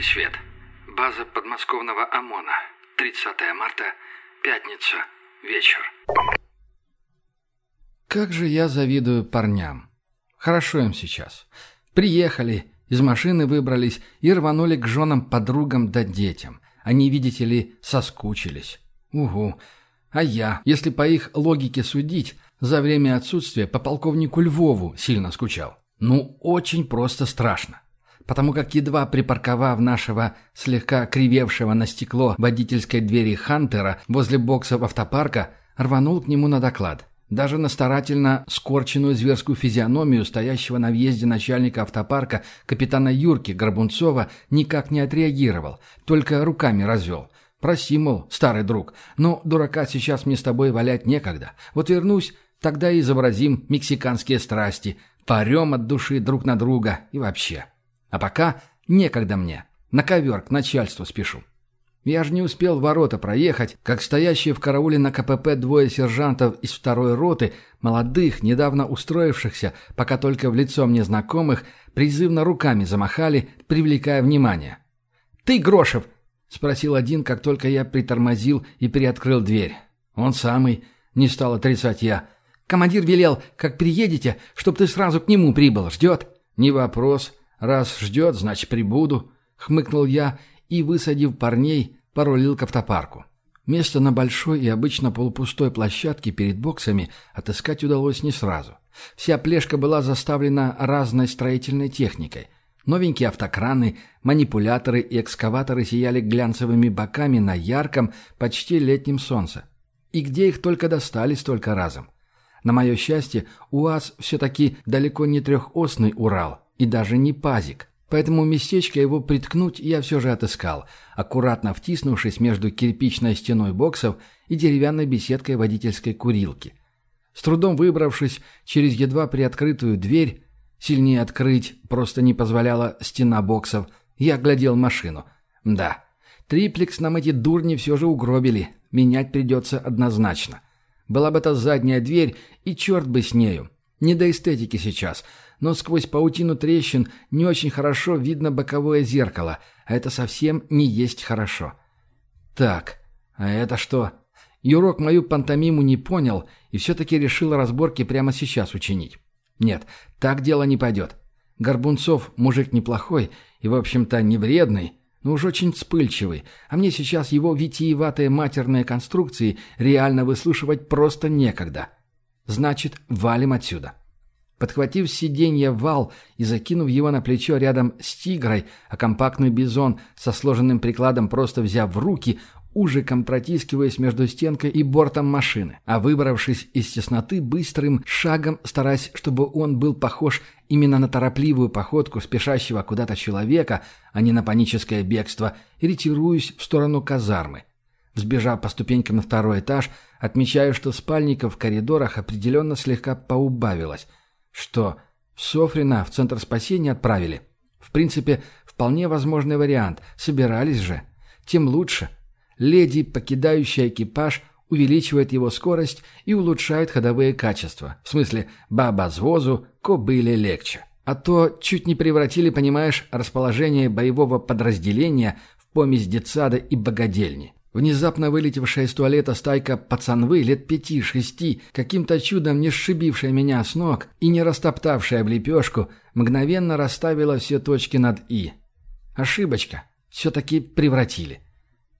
Пересвет. База подмосковного ОМОНа. 30 марта. Пятница. Вечер. Как же я завидую парням. Хорошо им сейчас. Приехали, из машины выбрались и рванули к женам, подругам да детям. Они, видите ли, соскучились. Угу. А я, если по их логике судить, за время отсутствия по полковнику Львову сильно скучал. Ну, очень просто страшно. Потому как едва припарковав нашего слегка кривевшего на стекло водительской двери Хантера возле боксов автопарка, рванул к нему на доклад. Даже на старательно скорченную зверскую физиономию стоящего на въезде начальника автопарка капитана Юрки Горбунцова никак не отреагировал, только руками развел. «Проси, мол, старый друг, но дурака сейчас мне с тобой валять некогда. Вот вернусь, тогда и изобразим мексиканские страсти, парем от души друг на друга и вообще. А пока некогда мне, на ковер к начальству спешу». Я же не успел ворота проехать, как стоящие в карауле на КПП двое сержантов из второй роты, молодых, недавно устроившихся, пока только в лицо мне знакомых, призывно руками замахали, привлекая внимание. «Ты, Грошев!» — спросил один, как только я притормозил и приоткрыл дверь. «Он самый», — не стал отрицать я. «Командир велел, как приедете, чтоб ты сразу к нему прибыл. Ждет?» «Не вопрос. Раз ждет, значит, прибуду», — хмыкнул я и, высадив парней, порулил к автопарку. Место на большой и обычно полупустой площадке перед боксами отыскать удалось не сразу. Вся плешка была заставлена разной строительной техникой. Новенькие автокраны, манипуляторы и экскаваторы сияли глянцевыми боками на ярком, почти летнем солнце. И где их только достали столько разом? На мое счастье, УАЗ все-таки далеко не трехосный Урал и даже не пазик. Поэтому местечко его приткнуть я все же отыскал, аккуратно втиснувшись между кирпичной стеной боксов и деревянной беседкой водительской курилки. С трудом выбравшись через едва приоткрытую дверь, сильнее открыть просто не позволяла стена боксов, я глядел машину. Да, триплекс нам эти дурни все же угробили, менять придется однозначно. Была бы это задняя дверь, и черт бы с нею. Не до эстетики сейчас — но сквозь паутину трещин не очень хорошо видно боковое зеркало, а это совсем не есть хорошо. Так, а это что? Юрок мою пантомиму не понял и все-таки решил разборки прямо сейчас учинить. Нет, так дело не пойдет. Горбунцов мужик неплохой и, в общем-то, не вредный, но уж очень вспыльчивый, а мне сейчас его витиеватые матерные конструкции реально выслушивать просто некогда. Значит, валим отсюда. Подхватив с сиденья вал и закинув его на плечо рядом с тигрой, а компактный бизон со сложенным прикладом просто взяв в руки, ужиком протискиваясь между стенкой и бортом машины, а выбравшись из тесноты быстрым шагом, стараясь, чтобы он был похож именно на торопливую походку спешащего куда-то человека, а не на паническое бегство, ретируюсь в сторону казармы. Взбежав по ступенькам на второй этаж, отмечаю, что спальников в коридорах определенно слегка поубавилось – что, Софрина в Центр спасения отправили? В принципе, вполне возможный вариант. Собирались же. Тем лучше. Леди, покидающая экипаж, увеличивает его скорость и улучшает ходовые качества. В смысле, баба с возу, кобыле легче. А то чуть не превратили, понимаешь, расположение боевого подразделения в помесь детсада и богадельни. Внезапно вылетевшая из туалета стайка пацанвы лет пяти-шести, каким-то чудом не сшибившая меня с ног и не растоптавшая в лепешку, мгновенно расставила все точки над «и». Ошибочка. Все-таки превратили.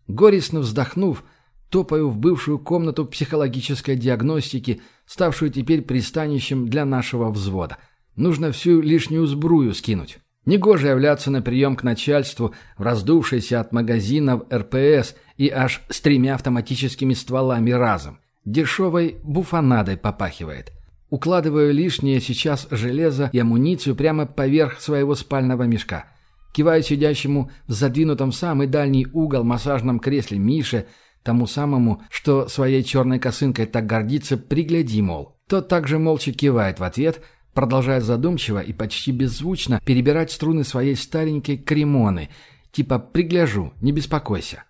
Горестно вздохнув, топаю в бывшую комнату психологической диагностики, ставшую теперь пристанищем для нашего взвода. Нужно всю лишнюю сбрую скинуть. Негоже являться на прием к начальству раздувшейся от магазинов РПС и аж с тремя автоматическими стволами разом. Дешевой буфанадой попахивает. Укладываю лишнее сейчас железо и амуницию прямо поверх своего спального мешка. Киваю сидящему в задвинутом самый дальний угол массажном кресле Мише, тому самому, что своей черной косынкой так гордится, пригляди, мол. Тот также молча кивает в ответ – продолжая задумчиво и почти беззвучно перебирать струны своей старенькой кремоны, типа «пригляжу, не беспокойся».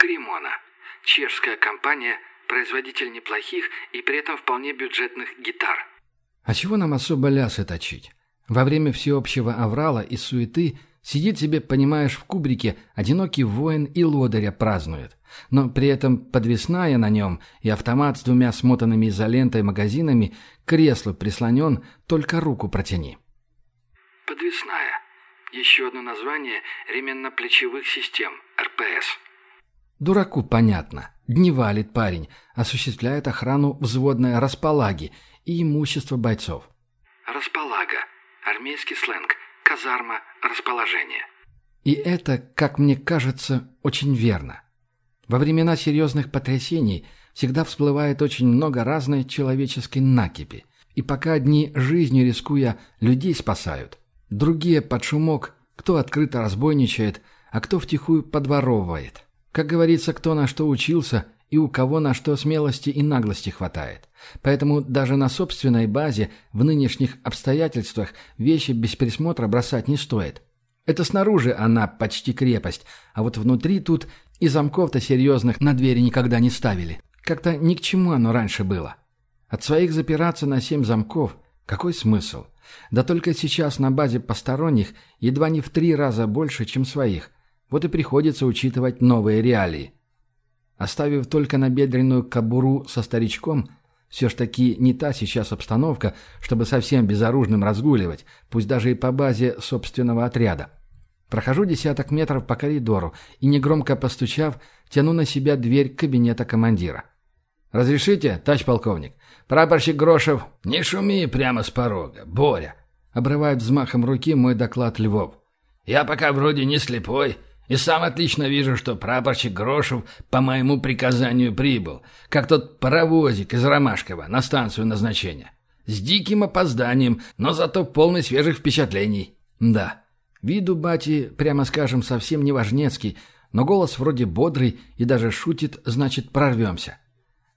Кремона. Чешская компания, производитель неплохих и при этом вполне бюджетных гитар. А чего нам особо лясы точить? Во время всеобщего аврала и суеты Сидит себе, понимаешь, в кубрике одинокий воин и лодыря празднует. Но при этом подвесная на нем и автомат с двумя смотанными изолентой магазинами к креслу прислонен, только руку протяни. Подвесная. Еще одно название ременно-плечевых систем, РПС. Дураку понятно. Дневалит парень, осуществляет охрану взводной располаги и имущество бойцов. Располага. Армейский сленг. Казарма. Расположение. И это, как мне кажется, очень верно. Во времена серьезных потрясений всегда всплывает очень много разной человеческой накипи. И пока одни жизнью рискуя людей спасают, другие под шумок, кто открыто разбойничает, а кто втихую подворовывает. Как говорится, кто на что учился и у кого на что смелости и наглости хватает. Поэтому даже на собственной базе в нынешних обстоятельствах вещи без присмотра бросать не стоит. Это снаружи она почти крепость, а вот внутри тут и замков-то серьезных на двери никогда не ставили. Как-то ни к чему оно раньше было. От своих запираться на семь замков какой смысл? Да только сейчас на базе посторонних едва не в три раза больше, чем своих. Вот и приходится учитывать новые реалии. Оставив только набедренную кобуру со старичком, все ж таки не та сейчас обстановка, чтобы совсем безоружным разгуливать, пусть даже и по базе собственного отряда. Прохожу десяток метров по коридору и, негромко постучав, тяну на себя дверь кабинета командира. «Разрешите, тач полковник? Прапорщик Грошев...» «Не шуми прямо с порога, Боря!» Обрывает взмахом руки мой доклад Львов. «Я пока вроде не слепой, и сам отлично вижу, что прапорщик Грошев по моему приказанию прибыл, как тот паровозик из Ромашкова на станцию назначения. С диким опозданием, но зато полный свежих впечатлений. Да, Виду бати, прямо скажем, совсем не важнецкий, но голос вроде бодрый и даже шутит, значит, прорвемся.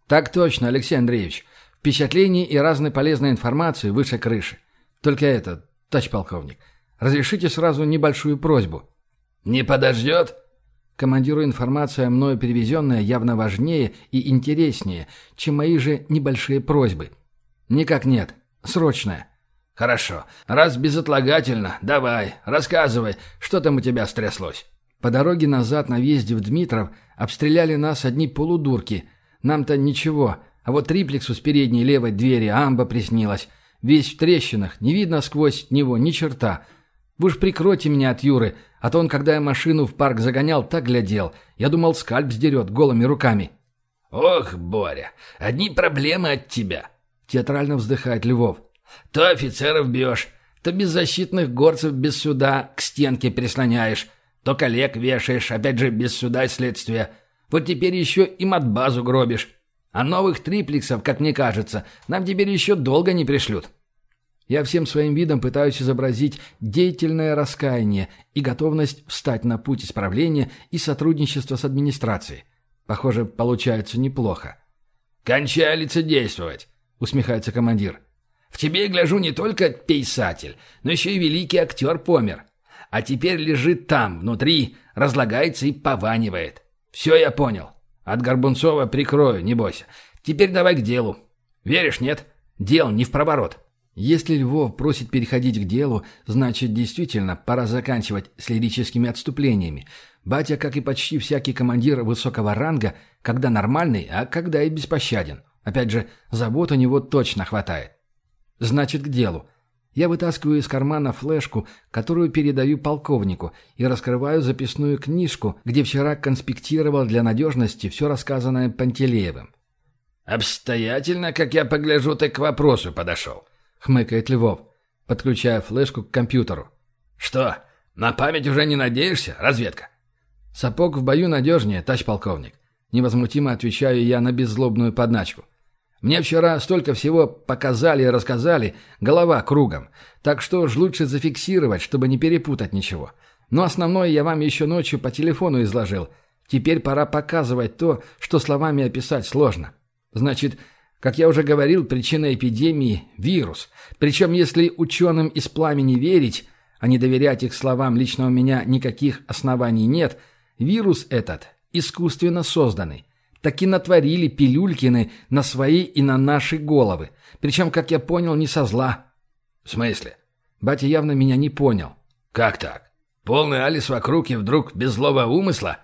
Так точно, Алексей Андреевич. Впечатлений и разной полезной информации выше крыши. Только это, тач полковник, разрешите сразу небольшую просьбу. Не подождет? Командиру информация, мною перевезенная, явно важнее и интереснее, чем мои же небольшие просьбы. Никак нет. Срочная. «Хорошо. Раз безотлагательно, давай, рассказывай, что там у тебя стряслось». По дороге назад на въезде в Дмитров обстреляли нас одни полудурки. Нам-то ничего, а вот триплексу с передней левой двери амба приснилась. Весь в трещинах, не видно сквозь него ни черта. Вы ж прикройте меня от Юры, а то он, когда я машину в парк загонял, так глядел. Я думал, скальп сдерет голыми руками. «Ох, Боря, одни проблемы от тебя!» Театрально вздыхает Львов. То офицеров бьешь, то беззащитных горцев без суда к стенке прислоняешь, то коллег вешаешь, опять же без суда и следствия. Вот теперь еще и матбазу гробишь. А новых триплексов, как мне кажется, нам теперь еще долго не пришлют. Я всем своим видом пытаюсь изобразить деятельное раскаяние и готовность встать на путь исправления и сотрудничества с администрацией. Похоже, получается неплохо. «Кончай лицедействовать», — усмехается командир. В тебе, гляжу, не только писатель, но еще и великий актер помер. А теперь лежит там, внутри, разлагается и пованивает. Все я понял. От Горбунцова прикрою, не бойся. Теперь давай к делу. Веришь, нет? Дел не в проворот. Если Львов просит переходить к делу, значит, действительно, пора заканчивать с лирическими отступлениями. Батя, как и почти всякий командир высокого ранга, когда нормальный, а когда и беспощаден. Опять же, забот у него точно хватает. Значит, к делу. Я вытаскиваю из кармана флешку, которую передаю полковнику, и раскрываю записную книжку, где вчера конспектировал для надежности все рассказанное Пантелеевым. «Обстоятельно, как я погляжу, ты к вопросу подошел», — хмыкает Львов, подключая флешку к компьютеру. «Что, на память уже не надеешься, разведка?» «Сапог в бою надежнее, тач полковник», — невозмутимо отвечаю я на беззлобную подначку. Мне вчера столько всего показали и рассказали, голова кругом. Так что ж лучше зафиксировать, чтобы не перепутать ничего. Но основное я вам еще ночью по телефону изложил. Теперь пора показывать то, что словами описать сложно. Значит, как я уже говорил, причина эпидемии – вирус. Причем, если ученым из пламени верить, а не доверять их словам лично у меня никаких оснований нет, вирус этот искусственно созданный так и натворили пилюлькины на свои и на наши головы. Причем, как я понял, не со зла. В смысле? Батя явно меня не понял. Как так? Полный Алис вокруг и вдруг без злого умысла?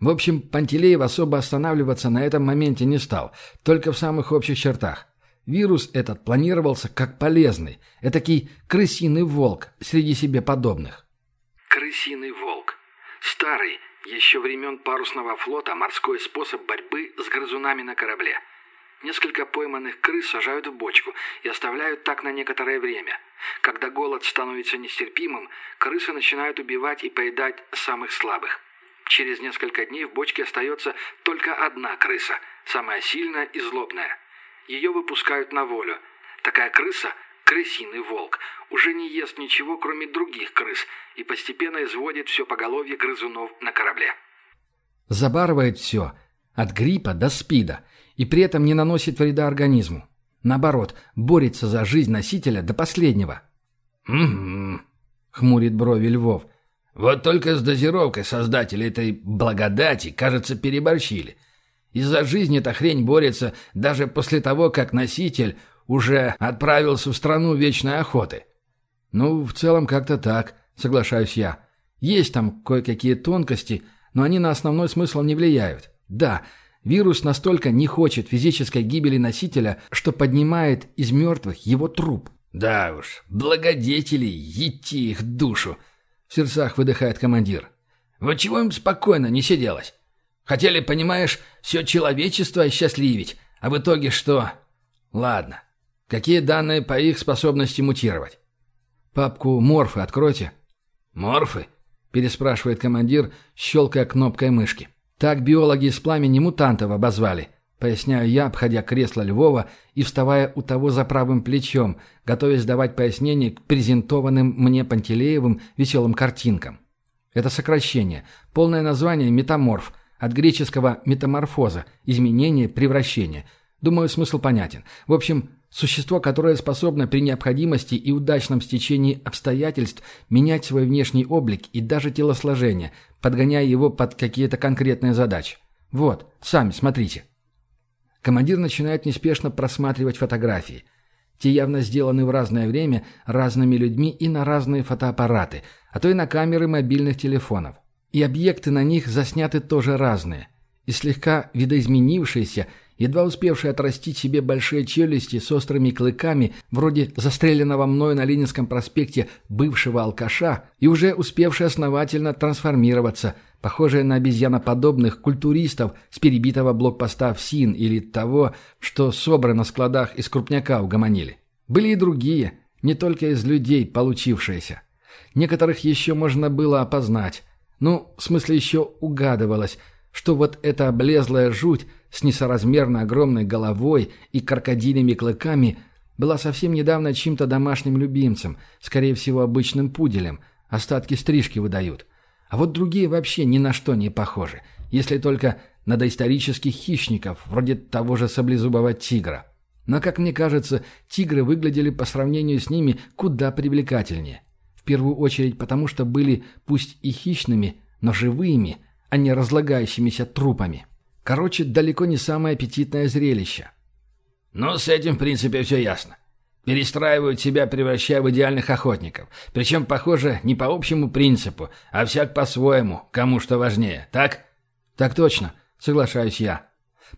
В общем, Пантелеев особо останавливаться на этом моменте не стал, только в самых общих чертах. Вирус этот планировался как полезный, этакий крысиный волк среди себе подобных. Крысиный волк. Старый, еще времен парусного флота, морской способ борьбы с грызунами на корабле. Несколько пойманных крыс сажают в бочку и оставляют так на некоторое время. Когда голод становится нестерпимым, крысы начинают убивать и поедать самых слабых. Через несколько дней в бочке остается только одна крыса, самая сильная и злобная. Ее выпускают на волю. Такая крыса, крысиный волк, уже не ест ничего, кроме других крыс, и постепенно изводит все поголовье грызунов на корабле. Забарывает все, от гриппа до спида, и при этом не наносит вреда организму. Наоборот, борется за жизнь носителя до последнего. «Угу», — хмурит брови Львов. «Вот только с дозировкой создатели этой благодати, кажется, переборщили. Из-за жизни эта хрень борется даже после того, как носитель уже отправился в страну вечной охоты». «Ну, в целом как-то так», — соглашаюсь я. «Есть там кое-какие тонкости, но они на основной смысл не влияют. Да, Вирус настолько не хочет физической гибели носителя, что поднимает из мертвых его труп. «Да уж, благодетели, идти их душу!» — в сердцах выдыхает командир. «Вот чего им спокойно не сиделось? Хотели, понимаешь, все человечество осчастливить, а в итоге что? Ладно. Какие данные по их способности мутировать?» «Папку «Морфы» откройте». «Морфы?» — переспрашивает командир, щелкая кнопкой мышки. Так биологи из пламени мутантов обозвали, поясняю я, обходя кресло Львова и вставая у того за правым плечом, готовясь давать пояснение к презентованным мне Пантелеевым веселым картинкам. Это сокращение, полное название «метаморф», от греческого «метаморфоза», изменение, превращение. Думаю, смысл понятен. В общем, Существо, которое способно при необходимости и удачном стечении обстоятельств менять свой внешний облик и даже телосложение, подгоняя его под какие-то конкретные задачи. Вот, сами смотрите. Командир начинает неспешно просматривать фотографии. Те явно сделаны в разное время, разными людьми и на разные фотоаппараты, а то и на камеры мобильных телефонов. И объекты на них засняты тоже разные. И слегка видоизменившиеся – едва успевший отрастить себе большие челюсти с острыми клыками, вроде застреленного мною на Ленинском проспекте бывшего алкаша, и уже успевший основательно трансформироваться, похожие на обезьяноподобных культуристов с перебитого блокпоста в СИН или того, что собры на складах из крупняка угомонили. Были и другие, не только из людей получившиеся. Некоторых еще можно было опознать. Ну, в смысле еще угадывалось, что вот эта облезлая жуть – с несоразмерно огромной головой и крокодилями клыками была совсем недавно чьим-то домашним любимцем, скорее всего, обычным пуделем. Остатки стрижки выдают. А вот другие вообще ни на что не похожи, если только на доисторических хищников, вроде того же саблезубого тигра. Но, как мне кажется, тигры выглядели по сравнению с ними куда привлекательнее. В первую очередь потому, что были пусть и хищными, но живыми, а не разлагающимися трупами. Короче, далеко не самое аппетитное зрелище. Ну, с этим, в принципе, все ясно. Перестраивают себя, превращая в идеальных охотников. Причем, похоже, не по общему принципу, а всяк по-своему, кому что важнее, так? Так точно, соглашаюсь я.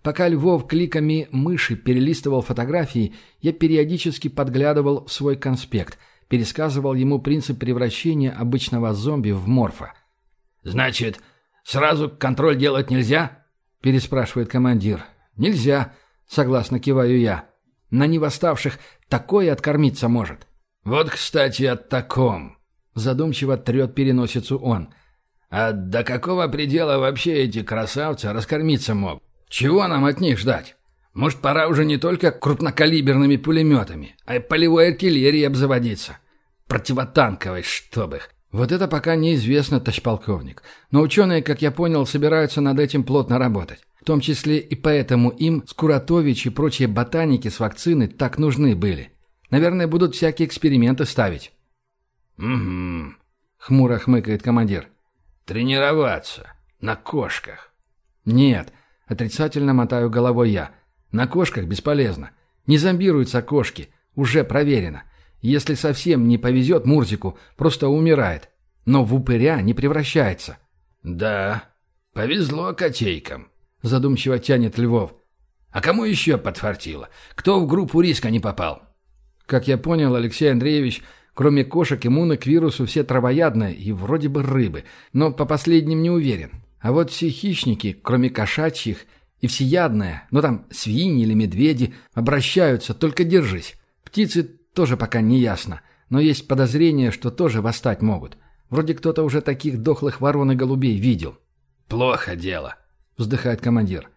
Пока Львов кликами мыши перелистывал фотографии, я периодически подглядывал в свой конспект, пересказывал ему принцип превращения обычного зомби в морфа. «Значит, сразу контроль делать нельзя?» – переспрашивает командир. «Нельзя», – согласно киваю я. «На невоставших такое откормиться может». «Вот, кстати, о таком», – задумчиво трет переносицу он. «А до какого предела вообще эти красавцы раскормиться могут? Чего нам от них ждать? Может, пора уже не только крупнокалиберными пулеметами, а и полевой артиллерией обзаводиться? Противотанковой, чтоб их. Вот это пока неизвестно, товарищ. Но ученые, как я понял, собираются над этим плотно работать. В том числе и поэтому им Скуратович и прочие ботаники с вакцины так нужны были. Наверное, будут всякие эксперименты ставить. «Угу», — хмуро хмыкает командир. «Тренироваться. На кошках». «Нет», — отрицательно мотаю головой я. «На кошках бесполезно. Не зомбируются кошки. Уже проверено. Если совсем не повезет Мурзику, просто умирает. но в упыря не превращается. «Да, повезло котейкам», — задумчиво тянет Львов. «А кому еще подфартило? Кто в группу риска не попал?» Как я понял, Алексей Андреевич, кроме кошек иммуны к вирусу все травоядные и вроде бы рыбы, но по последним не уверен. А вот все хищники, кроме кошачьих, и всеядные, ну там свиньи или медведи, обращаются, только держись. Птицы тоже пока не ясно, но есть подозрение, что тоже восстать могут. Вроде кто-то уже таких дохлых ворон и голубей видел. «Плохо дело», — вздыхает командир.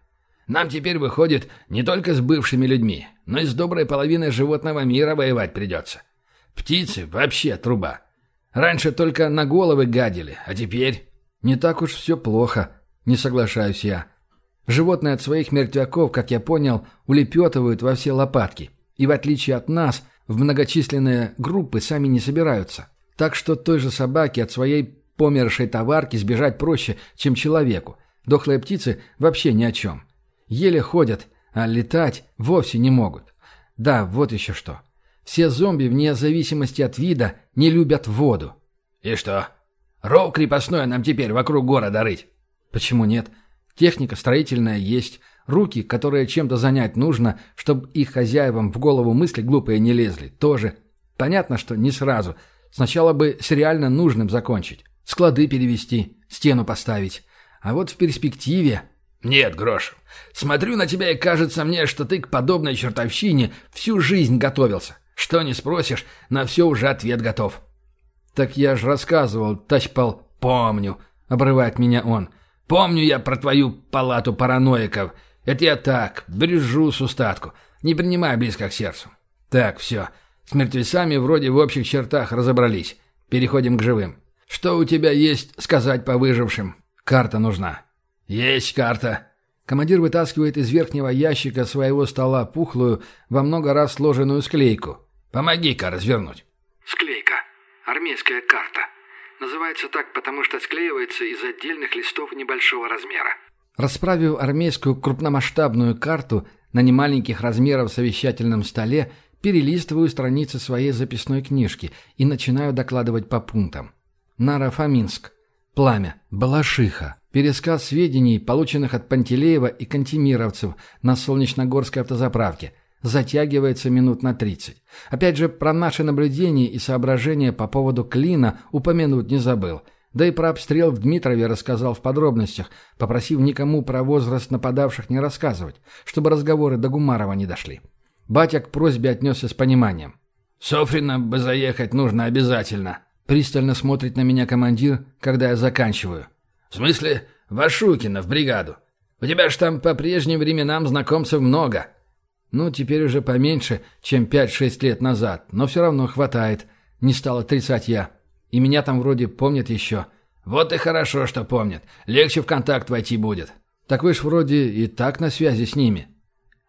«Нам теперь, выходит, не только с бывшими людьми, но и с доброй половиной животного мира воевать придется. Птицы вообще труба. Раньше только на головы гадили, а теперь...» «Не так уж все плохо», — не соглашаюсь я. Животные от своих мертвяков, как я понял, улепетывают во все лопатки. И в отличие от нас, в многочисленные группы сами не собираются. Так что той же собаке от своей помершей товарки сбежать проще, чем человеку. Дохлые птицы вообще ни о чем. Еле ходят, а летать вовсе не могут. Да, вот еще что. Все зомби, вне зависимости от вида, не любят воду. И что? Ров крепостное нам теперь вокруг города рыть? Почему нет? Техника строительная есть, руки, которые чем-то занять нужно, чтобы их хозяевам в голову мысли глупые не лезли, тоже. Понятно, что не сразу – Сначала бы с реально нужным закончить. Склады перевести, стену поставить. А вот в перспективе... Нет, Грош, смотрю на тебя и кажется мне, что ты к подобной чертовщине всю жизнь готовился. Что не спросишь, на все уже ответ готов. Так я ж рассказывал, Тачпал. Помню, обрывает меня он. Помню я про твою палату параноиков. Это я так, брежу с устатку. Не принимай близко к сердцу. Так, все. С мертвецами вроде в общих чертах разобрались. Переходим к живым. Что у тебя есть сказать по выжившим? Карта нужна. Есть карта. Командир вытаскивает из верхнего ящика своего стола пухлую, во много раз сложенную склейку. Помоги-ка развернуть. Склейка. Армейская карта. Называется так, потому что склеивается из отдельных листов небольшого размера. Расправив армейскую крупномасштабную карту на немаленьких размеров совещательном столе, перелистываю страницы своей записной книжки и начинаю докладывать по пунктам. Нарафаминск. Пламя. Балашиха. Пересказ сведений, полученных от Пантелеева и Кантемировцев на Солнечногорской автозаправке. Затягивается минут на 30. Опять же, про наши наблюдения и соображения по поводу клина упомянуть не забыл. Да и про обстрел в Дмитрове рассказал в подробностях, попросив никому про возраст нападавших не рассказывать, чтобы разговоры до Гумарова не дошли. Батя к просьбе отнесся с пониманием. «Софрина бы заехать нужно обязательно», — пристально смотрит на меня командир, когда я заканчиваю. «В смысле, Вашукина в бригаду? У тебя ж там по прежним временам знакомцев много». «Ну, теперь уже поменьше, чем пять-шесть лет назад, но все равно хватает», — не стал отрицать я. «И меня там вроде помнят еще». «Вот и хорошо, что помнят. Легче в контакт войти будет». «Так вы ж вроде и так на связи с ними».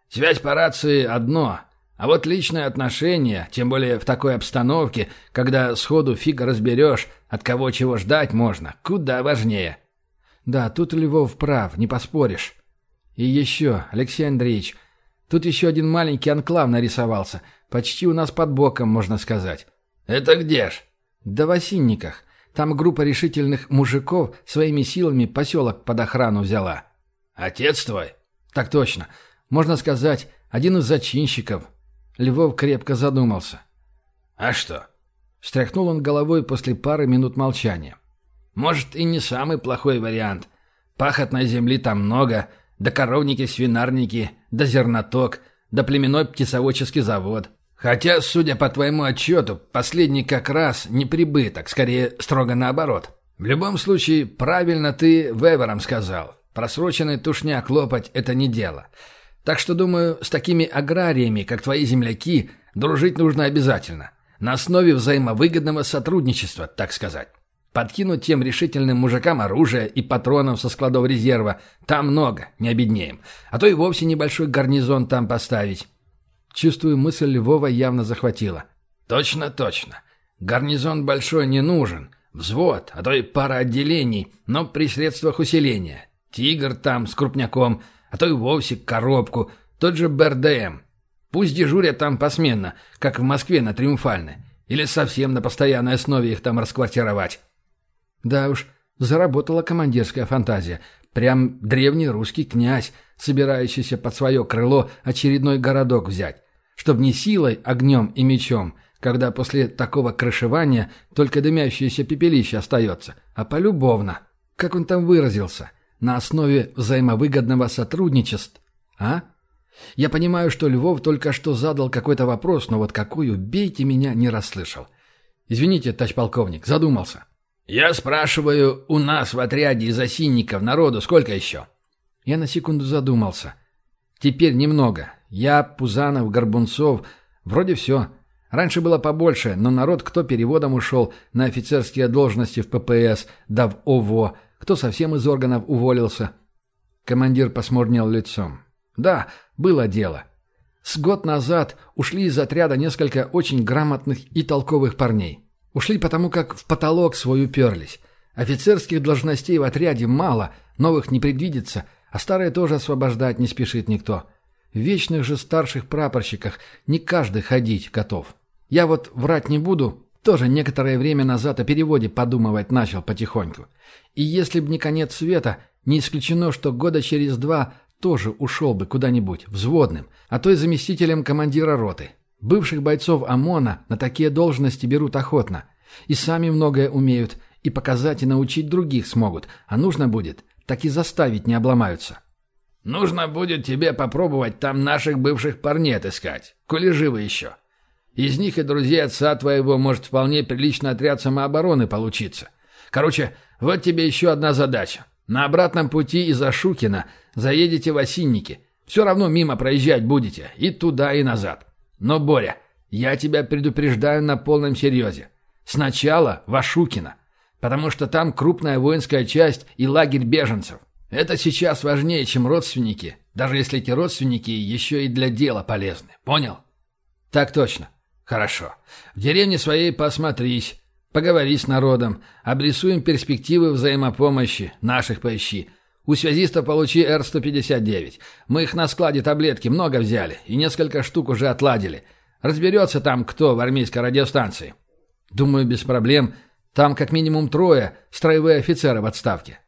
Связь по рации – одно, а вот личные отношения, тем более в такой обстановке, когда сходу фиг разберешь, от кого чего ждать можно, куда важнее. Да, тут Львов прав, не поспоришь. И еще, Алексей Андреевич, тут еще один маленький анклав нарисовался, почти у нас под боком, можно сказать. Это где ж? Да в Осинниках. Там группа решительных мужиков своими силами поселок под охрану взяла. Отец твой? Так точно. Можно сказать, один из зачинщиков. Львов крепко задумался. «А что?» Встряхнул он головой после пары минут молчания. «Может, и не самый плохой вариант. Пахотной земли там много, да коровники-свинарники, да зерноток, да племенной птицеводческий завод. Хотя, судя по твоему отчету, последний как раз не прибыток, скорее строго наоборот. В любом случае, правильно ты Вевером сказал. Просроченный тушняк лопать – это не дело. Так что, думаю, с такими аграриями, как твои земляки, дружить нужно обязательно. На основе взаимовыгодного сотрудничества, так сказать. Подкинуть тем решительным мужикам оружие и патронов со складов резерва. Там много, не обеднеем. А то и вовсе небольшой гарнизон там поставить. Чувствую, мысль Львова явно захватила. Точно, точно. Гарнизон большой не нужен. Взвод, а то и пара отделений, но при средствах усиления. Тигр там с крупняком – а то и вовсе коробку, тот же БРДМ. Пусть дежурят там посменно, как в Москве на Триумфальной, или совсем на постоянной основе их там расквартировать. Да уж, заработала командирская фантазия. Прям древний русский князь, собирающийся под свое крыло очередной городок взять. Чтоб не силой, огнем и мечом, когда после такого крышевания только дымящееся пепелище остается, а полюбовно. Как он там выразился? На основе взаимовыгодного сотрудничества. А? Я понимаю, что Львов только что задал какой-то вопрос, но вот какой, убейте меня, не расслышал. Извините, тач полковник, задумался. «Я спрашиваю, у нас в отряде из осинников народу сколько еще?» Я на секунду задумался. «Теперь немного. Я, Пузанов, Горбунцов. Вроде все. Раньше было побольше, но народ кто переводом ушел на офицерские должности в ППС, да в ОВО, кто совсем из органов уволился». Командир посмурнел лицом. «Да, было дело. С год назад ушли из отряда несколько очень грамотных и толковых парней. Ушли потому, как в потолок свой уперлись. Офицерских должностей в отряде мало, новых не предвидится, а старые тоже освобождать не спешит никто. Вечных же старших прапорщиках не каждый ходить готов. Я вот врать не буду, тоже некоторое время назад о переводе подумывать начал потихоньку. И если б не конец света, не исключено, что года через два тоже ушел бы куда-нибудь, взводным, а то и заместителем командира роты. Бывших бойцов ОМОНа на такие должности берут охотно. И сами многое умеют, и показать и научить других смогут, а нужно будет, так и заставить не обломаются. «Нужно будет тебе попробовать там наших бывших парней отыскать, коли живы еще. Из них и друзей отца твоего может вполне прилично отряд самообороны получиться. Короче, вот тебе еще одна задача. На обратном пути из Ашукина заедете в Осинники. Все равно мимо проезжать будете, и туда, и назад. Но, Боря, я тебя предупреждаю на полном серьезе. Сначала Вашукина, потому что там крупная воинская часть и лагерь беженцев. Это сейчас важнее, чем родственники, даже если эти родственники еще и для дела полезны. Понял? Так точно. Хорошо. В деревне своей посмотрись, поговори с народом, обрисуем перспективы взаимопомощи, наших поищи. У связиста получи Р-159. Мы их на складе таблетки много взяли и несколько штук уже отладили. Разберется там кто в армейской радиостанции. Думаю, без проблем. Там как минимум трое строевые офицеры в отставке.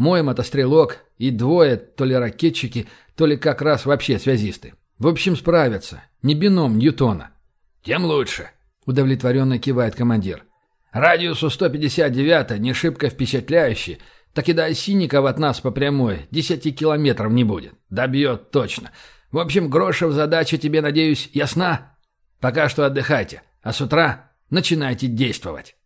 Мой мотострелок и двое то ли ракетчики, то ли как раз вообще связисты. В общем, справятся. Не бином Ньютона. Тем лучше, удовлетворенно кивает командир. Радиусу 159 не шибко впечатляющий, так и до Осинников от нас по прямой десяти километров не будет. Добьет точно. В общем, Грошев задача тебе, надеюсь, ясна? Пока что отдыхайте, а с утра начинайте действовать.